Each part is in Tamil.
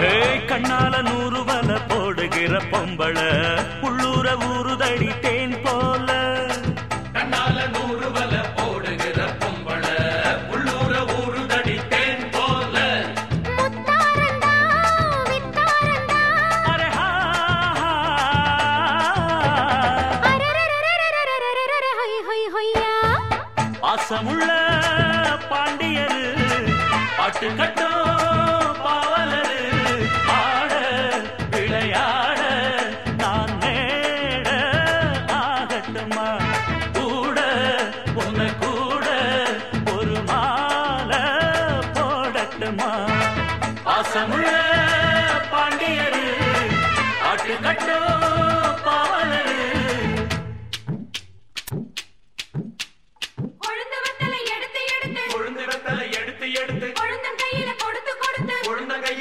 ஏ கண்ணால நூறு வல போடுகிற பொம்பள உள்ளூர ஊறுதடி தேன் போல. கண்ணால நூறு வல போடுகிற பொம்பள உள்ளூர ஊறுதடி தேன் போல. பாசமுள்ள பாண்டியரு பாட்டு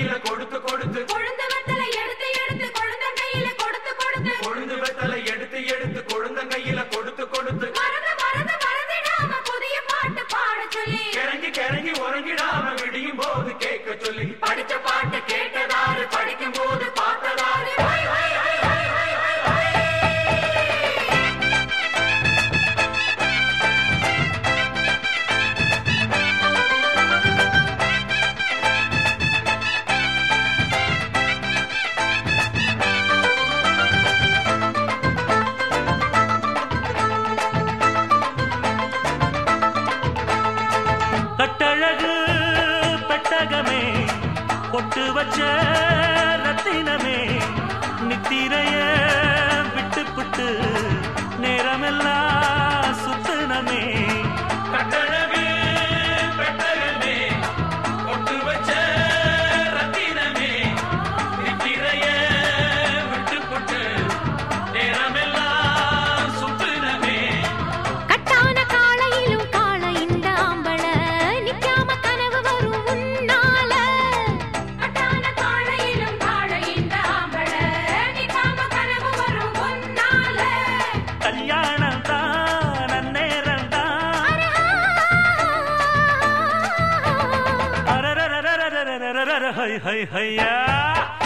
கையில கொடுத்து கொடுத்து. கொழுந்து வத்தலை எடுத்து எடுத்து கொழுந்தன் கையில கொடுத்து கொடுத்து. கொழுந்து வெத்தலை எடுத்து எடுத்து கொழுந்த கையில கொடுத்து கொடுத்து. மறந்து மறந்து மறந்துடாம புதிய பாட்டு பாட சொல்லி. கிறங்கி கிறங்கி உறங்கிடாம விடியும் போது கேட்க சொல்லி. படிச்ச பாட்டு கேட்டதாரு பொட்டு வச்ச ரத்தினமே 嘿嘿嘿呀！